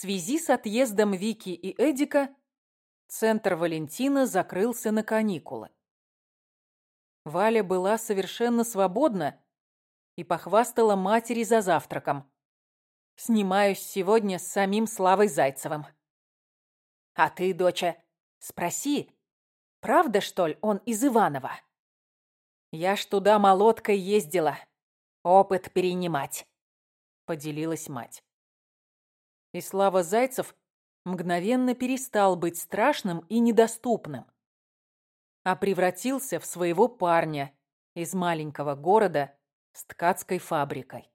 связи с отъездом Вики и Эдика центр Валентина закрылся на каникулы. Валя была совершенно свободна и похвастала матери за завтраком. «Снимаюсь сегодня с самим Славой Зайцевым». «А ты, доча, спроси, правда, что ли, он из Иванова?» «Я ж туда молоткой ездила. Опыт перенимать», — поделилась мать. И Слава Зайцев мгновенно перестал быть страшным и недоступным, а превратился в своего парня из маленького города с ткацкой фабрикой.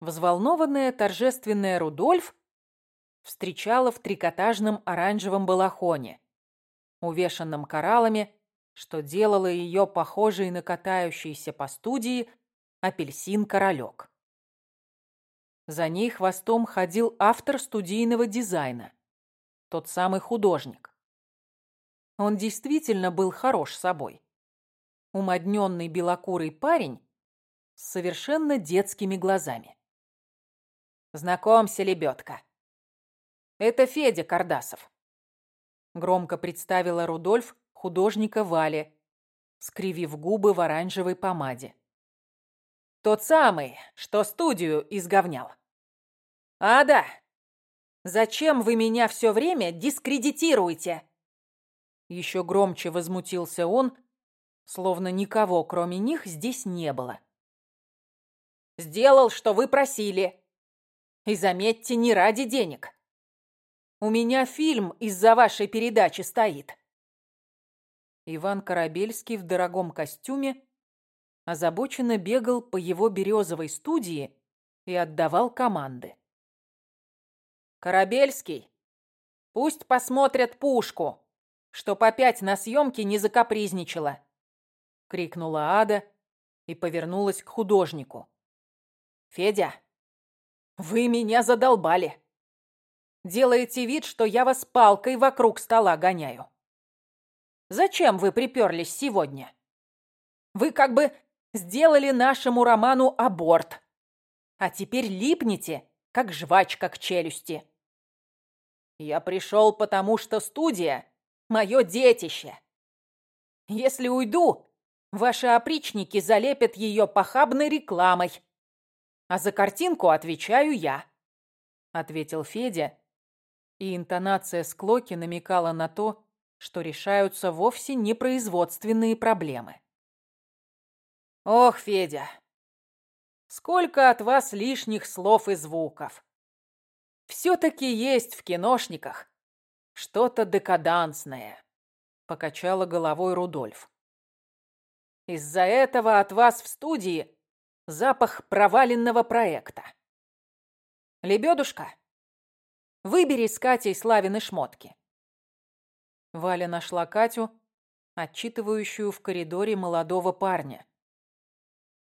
Взволнованная торжественная Рудольф встречала в трикотажном оранжевом балахоне, увешанном кораллами, что делало ее похожей на катающийся по студии апельсин-королек. За ней хвостом ходил автор студийного дизайна, тот самый художник. Он действительно был хорош собой. Умодненный белокурый парень с совершенно детскими глазами. «Знакомься, лебедка. Это Федя Кардасов», — громко представила Рудольф художника Вали, скривив губы в оранжевой помаде. «Тот самый, что студию изговнял». «А, да. Зачем вы меня все время дискредитируете?» Еще громче возмутился он, словно никого, кроме них, здесь не было. «Сделал, что вы просили. И заметьте, не ради денег. У меня фильм из-за вашей передачи стоит». Иван Корабельский в дорогом костюме озабоченно бегал по его березовой студии и отдавал команды. «Корабельский, пусть посмотрят пушку, чтоб опять на съемке не закапризничала!» — крикнула Ада и повернулась к художнику. «Федя, вы меня задолбали! Делаете вид, что я вас палкой вокруг стола гоняю. Зачем вы приперлись сегодня? Вы как бы сделали нашему роману аборт, а теперь липнете, как жвачка к челюсти. Я пришел, потому что студия — мое детище. Если уйду, ваши опричники залепят ее похабной рекламой. А за картинку отвечаю я, — ответил Федя, и интонация склоки намекала на то, что решаются вовсе не производственные проблемы. Ох, Федя, сколько от вас лишних слов и звуков все-таки есть в киношниках что-то декадансное», — покачала головой Рудольф. «Из-за этого от вас в студии запах проваленного проекта. Лебедушка, выбери с Катей Славины шмотки». Валя нашла Катю, отчитывающую в коридоре молодого парня.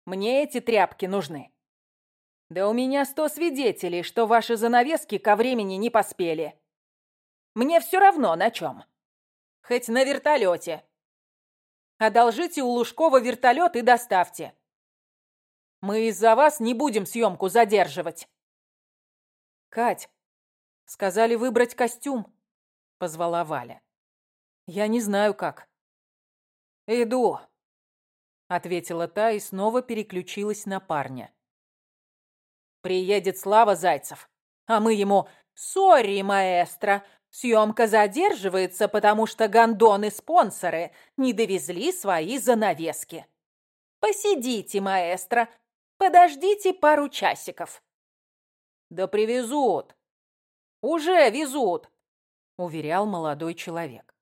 «Мне эти тряпки нужны». Да у меня сто свидетелей, что ваши занавески ко времени не поспели. Мне все равно на чем. Хоть на вертолете. Одолжите у Лужкова вертолет и доставьте. Мы из-за вас не будем съемку задерживать. Кать, сказали выбрать костюм, позвала Валя. Я не знаю как. Иду, ответила та и снова переключилась на парня. Приедет Слава Зайцев, а мы ему «Сори, маэстро, съемка задерживается, потому что гондоны-спонсоры не довезли свои занавески. Посидите, маэстро, подождите пару часиков». «Да привезут. Уже везут», — уверял молодой человек.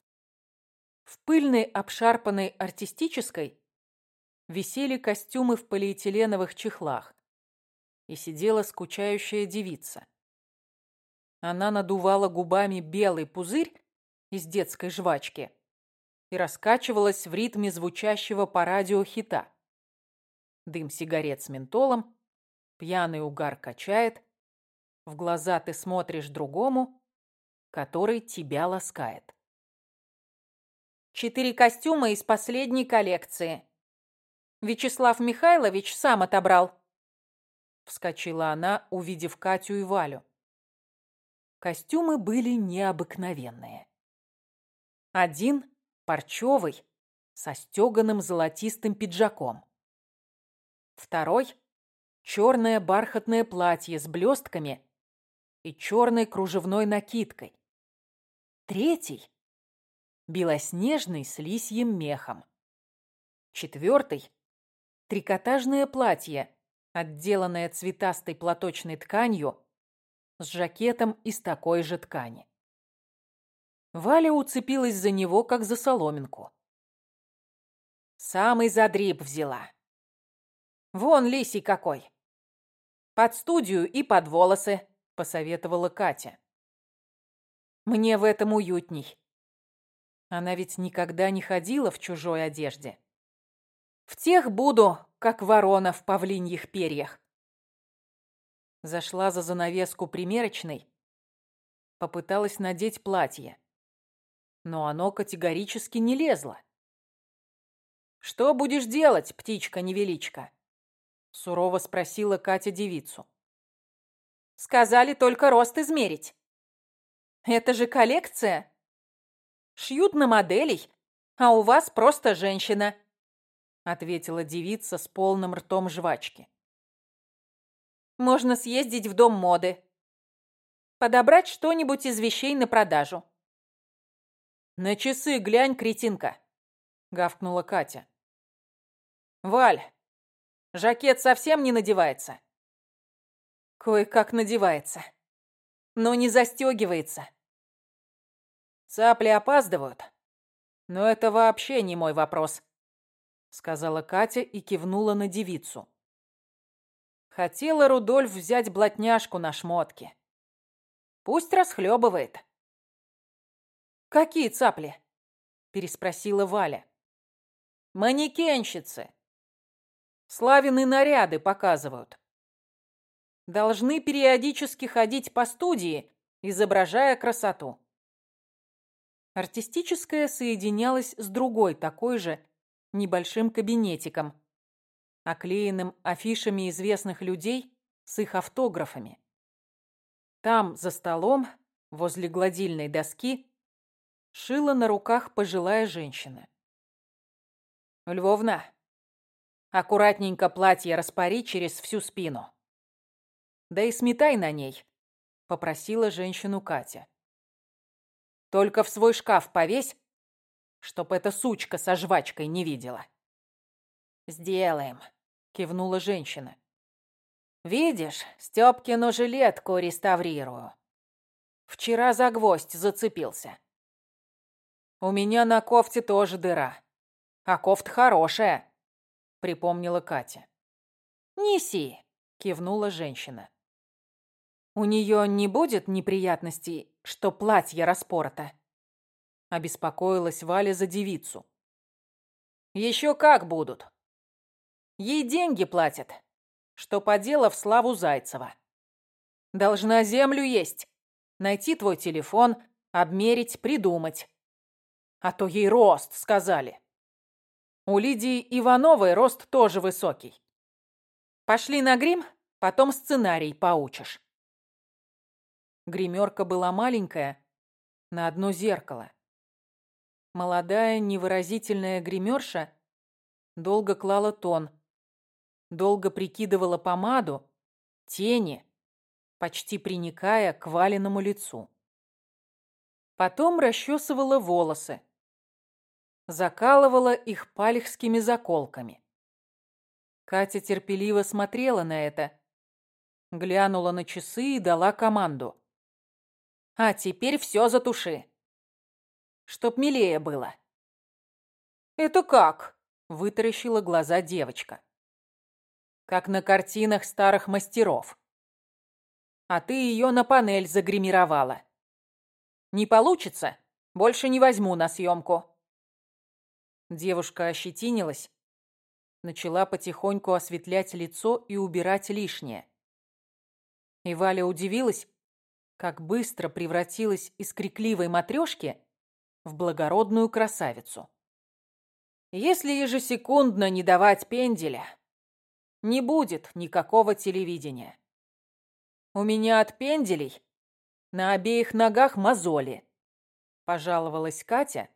В пыльной, обшарпанной артистической висели костюмы в полиэтиленовых чехлах и сидела скучающая девица. Она надувала губами белый пузырь из детской жвачки и раскачивалась в ритме звучащего по радио хита. Дым сигарет с ментолом, пьяный угар качает, в глаза ты смотришь другому, который тебя ласкает. Четыре костюма из последней коллекции. Вячеслав Михайлович сам отобрал. Вскочила она, увидев Катю и Валю. Костюмы были необыкновенные. Один парчевый, со стеганым золотистым пиджаком. Второй — черное бархатное платье с блестками и черной кружевной накидкой. Третий — белоснежный с лисьим мехом. Четвертый — трикотажное платье, отделанное цветастой платочной тканью с жакетом из такой же ткани. Валя уцепилась за него, как за соломинку. Самый задриб взяла. Вон лисий какой. Под студию и под волосы, посоветовала Катя. Мне в этом уютней. Она ведь никогда не ходила в чужой одежде. В тех буду, как ворона в павлиньих перьях. Зашла за занавеску примерочной, попыталась надеть платье, но оно категорически не лезло. «Что будешь делать, птичка-невеличка?» Сурово спросила Катя девицу. «Сказали только рост измерить. Это же коллекция. Шьют на моделей, а у вас просто женщина», ответила девица с полным ртом жвачки. «Можно съездить в дом моды. Подобрать что-нибудь из вещей на продажу». «На часы глянь, кретинка!» — гавкнула Катя. «Валь, жакет совсем не надевается?» «Кое-как надевается, но не застегивается». «Цапли опаздывают, но это вообще не мой вопрос», — сказала Катя и кивнула на девицу. Хотела Рудольф взять блатняшку на шмотки. Пусть расхлебывает. «Какие цапли?» — переспросила Валя. «Манекенщицы. Славины наряды показывают. Должны периодически ходить по студии, изображая красоту. Артистическая соединялась с другой такой же небольшим кабинетиком, оклеенным афишами известных людей с их автографами. Там, за столом, возле гладильной доски, шила на руках пожилая женщина. «Львовна, Аккуратненько платье распори через всю спину. Да и сметай на ней, попросила женщину Катя. Только в свой шкаф повесь, чтоб эта сучка со жвачкой не видела. Сделаем, кивнула женщина. Видишь, Стёпкину жилетку реставрирую. Вчера за гвоздь зацепился. У меня на кофте тоже дыра. А кофта хорошая припомнила Катя. «Неси!» — кивнула женщина. «У нее не будет неприятностей, что платье распорото?» Обеспокоилась Валя за девицу. «Еще как будут. Ей деньги платят, что поделав славу Зайцева. Должна землю есть, найти твой телефон, обмерить, придумать. А то ей рост сказали. У Лидии Ивановой рост тоже высокий. Пошли на грим, потом сценарий поучишь. Гримерка была маленькая, на одно зеркало. Молодая невыразительная гримерша долго клала тон, долго прикидывала помаду, тени, почти приникая к валеному лицу. Потом расчесывала волосы, закалывала их пальхскими заколками. Катя терпеливо смотрела на это, глянула на часы и дала команду. «А теперь все затуши, чтоб милее было». «Это как?» — вытаращила глаза девочка. «Как на картинах старых мастеров. А ты ее на панель загримировала. Не получится, больше не возьму на съемку». Девушка ощетинилась, начала потихоньку осветлять лицо и убирать лишнее. И Валя удивилась, как быстро превратилась из крикливой матрешки в благородную красавицу. Если ежесекундно не давать пенделя, не будет никакого телевидения. У меня от пенделей На обеих ногах мозоли. Пожаловалась Катя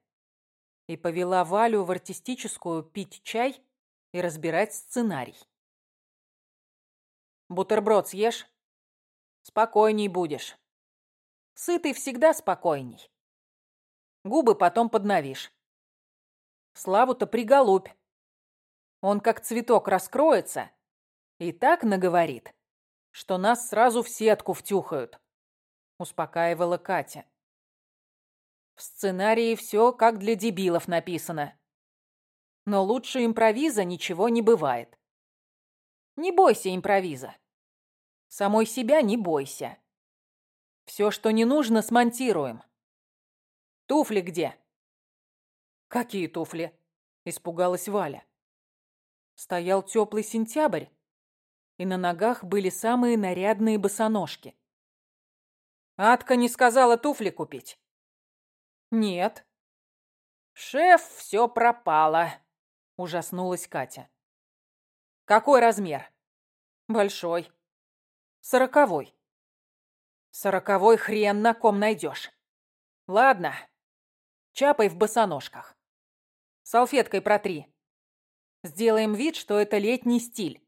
и повела Валю в артистическую пить чай и разбирать сценарий. «Бутерброд съешь? Спокойней будешь. Сытый всегда спокойней. Губы потом подновишь. Славу-то приголубь. Он как цветок раскроется и так наговорит, что нас сразу в сетку втюхают», — успокаивала Катя. В сценарии все как для дебилов написано. Но лучше импровиза ничего не бывает. Не бойся импровиза. Самой себя не бойся. Все, что не нужно, смонтируем. Туфли где? Какие туфли? Испугалась Валя. Стоял теплый сентябрь, и на ногах были самые нарядные босоножки. Атка не сказала туфли купить. «Нет». «Шеф, все пропало», — ужаснулась Катя. «Какой размер?» «Большой». «Сороковой». «Сороковой хрен на ком найдешь. Ладно, чапай в босоножках. Салфеткой протри. Сделаем вид, что это летний стиль.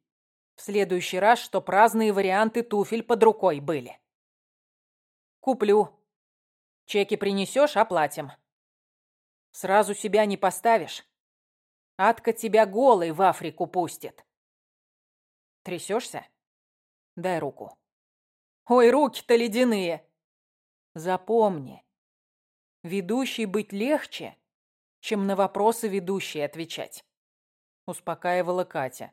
В следующий раз, что праздные варианты туфель под рукой были. Куплю. Чеки принесешь, оплатим. Сразу себя не поставишь. Атка тебя голой в Африку пустит. Трясешься? Дай руку. Ой, руки-то ледяные. Запомни, ведущий быть легче, чем на вопросы ведущей отвечать. Успокаивала Катя.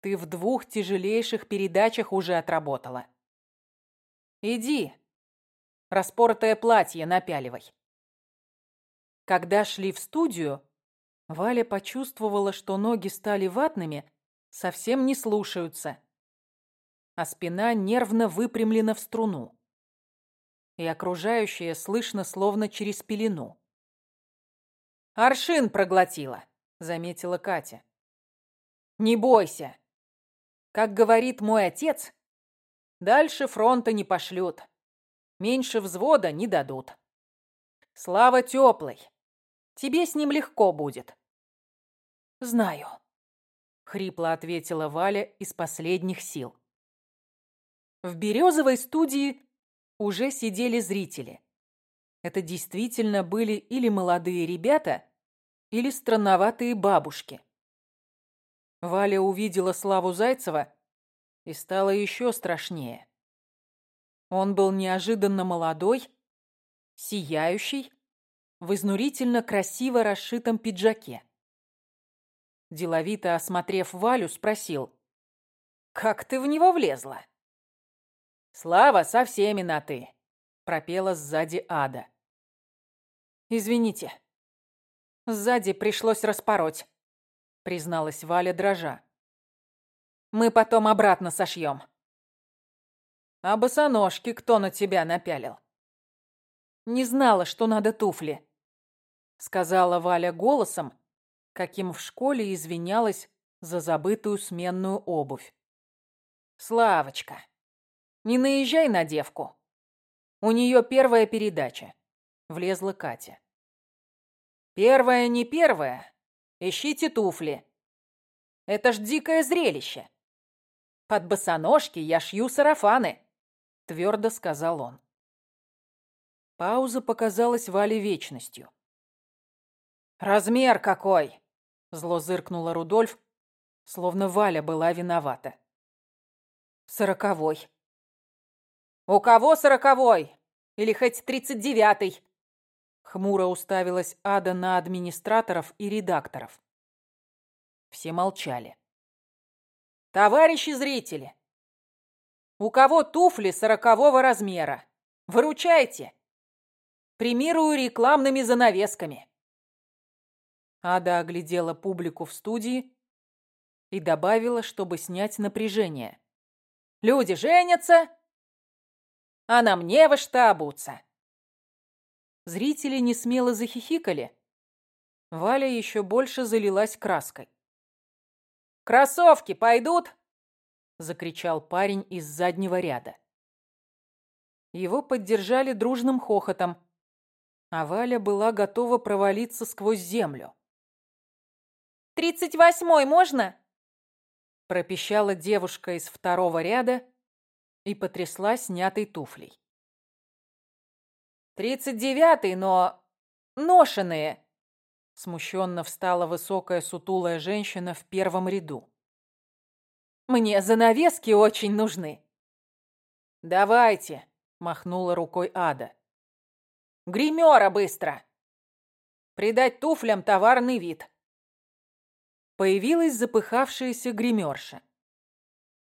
Ты в двух тяжелейших передачах уже отработала. Иди, Распоротое платье напяливай. Когда шли в студию, Валя почувствовала, что ноги стали ватными, совсем не слушаются, а спина нервно выпрямлена в струну. И окружающее слышно словно через пелену. «Аршин проглотила», — заметила Катя. «Не бойся. Как говорит мой отец, дальше фронта не пошлют. Меньше взвода не дадут. Слава теплый. Тебе с ним легко будет. Знаю, хрипло ответила Валя из последних сил. В березовой студии уже сидели зрители. Это действительно были или молодые ребята, или странноватые бабушки. Валя увидела Славу Зайцева и стало еще страшнее. Он был неожиданно молодой, сияющий, в изнурительно красиво расшитом пиджаке. Деловито осмотрев Валю, спросил. «Как ты в него влезла?» «Слава, со всеми на «ты», — пропела сзади Ада. «Извините, сзади пришлось распороть», — призналась Валя дрожа. «Мы потом обратно сошьем». А босоножки кто на тебя напялил? Не знала, что надо туфли, сказала Валя голосом, каким в школе извинялась за забытую сменную обувь. Славочка, не наезжай на девку. У нее первая передача. Влезла Катя. Первая не первая. Ищите туфли. Это ж дикое зрелище. Под босоножки я шью сарафаны твердо сказал он. Пауза показалась Вале вечностью. «Размер какой!» — зло зыркнула Рудольф, словно Валя была виновата. «Сороковой». «У кого сороковой? Или хоть тридцать девятый?» Хмуро уставилась Ада на администраторов и редакторов. Все молчали. «Товарищи зрители, у кого туфли сорокового размера? Выручайте. Примирую рекламными занавесками. Ада оглядела публику в студии и добавила, чтобы снять напряжение. Люди женятся, а нам не во что обуться. Зрители не смело захихикали. Валя еще больше залилась краской. «Кроссовки пойдут?» — закричал парень из заднего ряда. Его поддержали дружным хохотом, а Валя была готова провалиться сквозь землю. «Тридцать восьмой можно?» пропищала девушка из второго ряда и потрясла снятой туфлей. «Тридцать девятый, но ношеные!» Смущенно встала высокая сутулая женщина в первом ряду. «Мне занавески очень нужны». «Давайте!» — махнула рукой Ада. «Гримера быстро!» «Придать туфлям товарный вид!» Появилась запыхавшаяся гримерша.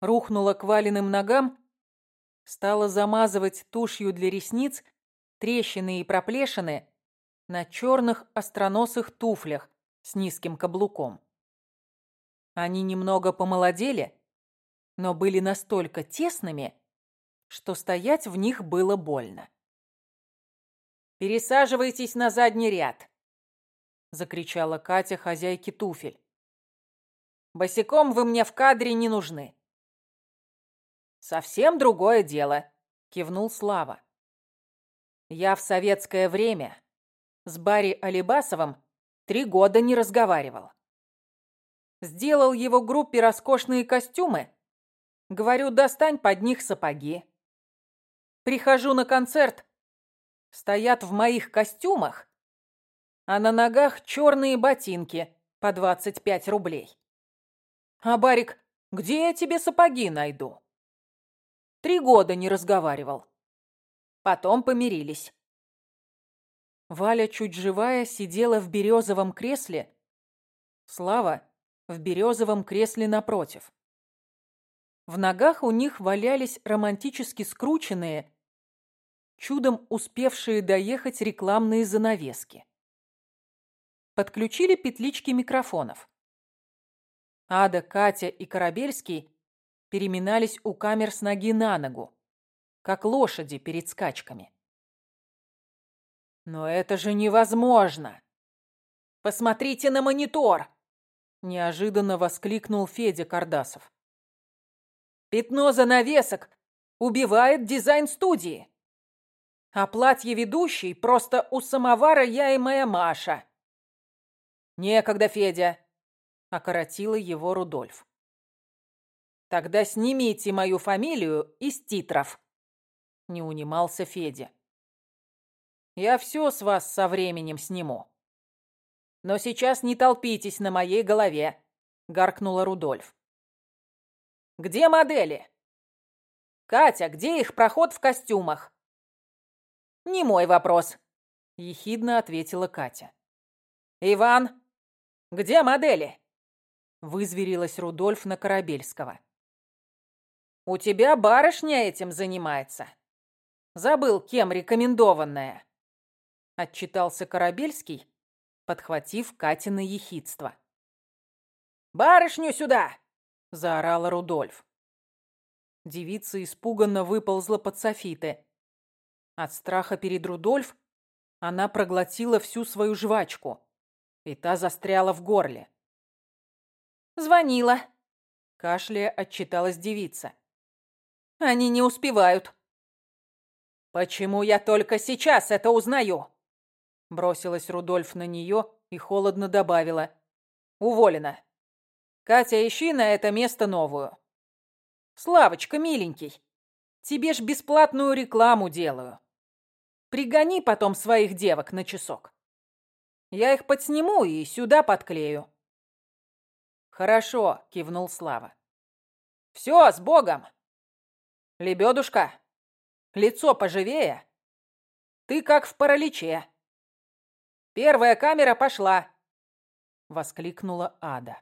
Рухнула к валенным ногам, стала замазывать тушью для ресниц трещины и проплешины на черных остроносых туфлях с низким каблуком. Они немного помолодели, но были настолько тесными, что стоять в них было больно. «Пересаживайтесь на задний ряд!» — закричала Катя хозяйке туфель. Босиком вы мне в кадре не нужны». «Совсем другое дело», — кивнул Слава. «Я в советское время с Барри Алибасовым три года не разговаривал. Сделал его группе роскошные костюмы. Говорю, достань под них сапоги. Прихожу на концерт, стоят в моих костюмах, а на ногах черные ботинки по 25 рублей. А Барик, где я тебе сапоги найду? Три года не разговаривал. Потом помирились. Валя, чуть живая, сидела в березовом кресле. Слава в березовом кресле напротив. В ногах у них валялись романтически скрученные, чудом успевшие доехать рекламные занавески. Подключили петлички микрофонов. Ада, Катя и Корабельский переминались у камер с ноги на ногу, как лошади перед скачками. «Но это же невозможно! Посмотрите на монитор!» Неожиданно воскликнул Федя Кардасов. «Пятно занавесок убивает дизайн студии. А платье ведущей просто у самовара я и моя Маша. Некогда, Федя. — окоротила его Рудольф. «Тогда снимите мою фамилию из титров», — не унимался Федя. «Я все с вас со временем сниму. Но сейчас не толпитесь на моей голове», — гаркнула Рудольф. «Где модели?» «Катя, где их проход в костюмах?» «Не мой вопрос», — ехидно ответила Катя. «Иван, где модели?» Вызверилась Рудольф на Корабельского. «У тебя барышня этим занимается. Забыл, кем рекомендованная?» Отчитался Корабельский, подхватив Катина ехидство. «Барышню сюда!» — заорала Рудольф. Девица испуганно выползла под софиты. От страха перед Рудольф она проглотила всю свою жвачку, и та застряла в горле. «Звонила», — кашляя отчиталась девица. «Они не успевают». «Почему я только сейчас это узнаю?» Бросилась Рудольф на нее и холодно добавила. «Уволена. Катя, ищи на это место новую. Славочка, миленький, тебе ж бесплатную рекламу делаю. Пригони потом своих девок на часок. Я их подсниму и сюда подклею. «Хорошо», — кивнул Слава. «Все, с Богом! Лебедушка, лицо поживее. Ты как в параличе. Первая камера пошла!» — воскликнула Ада.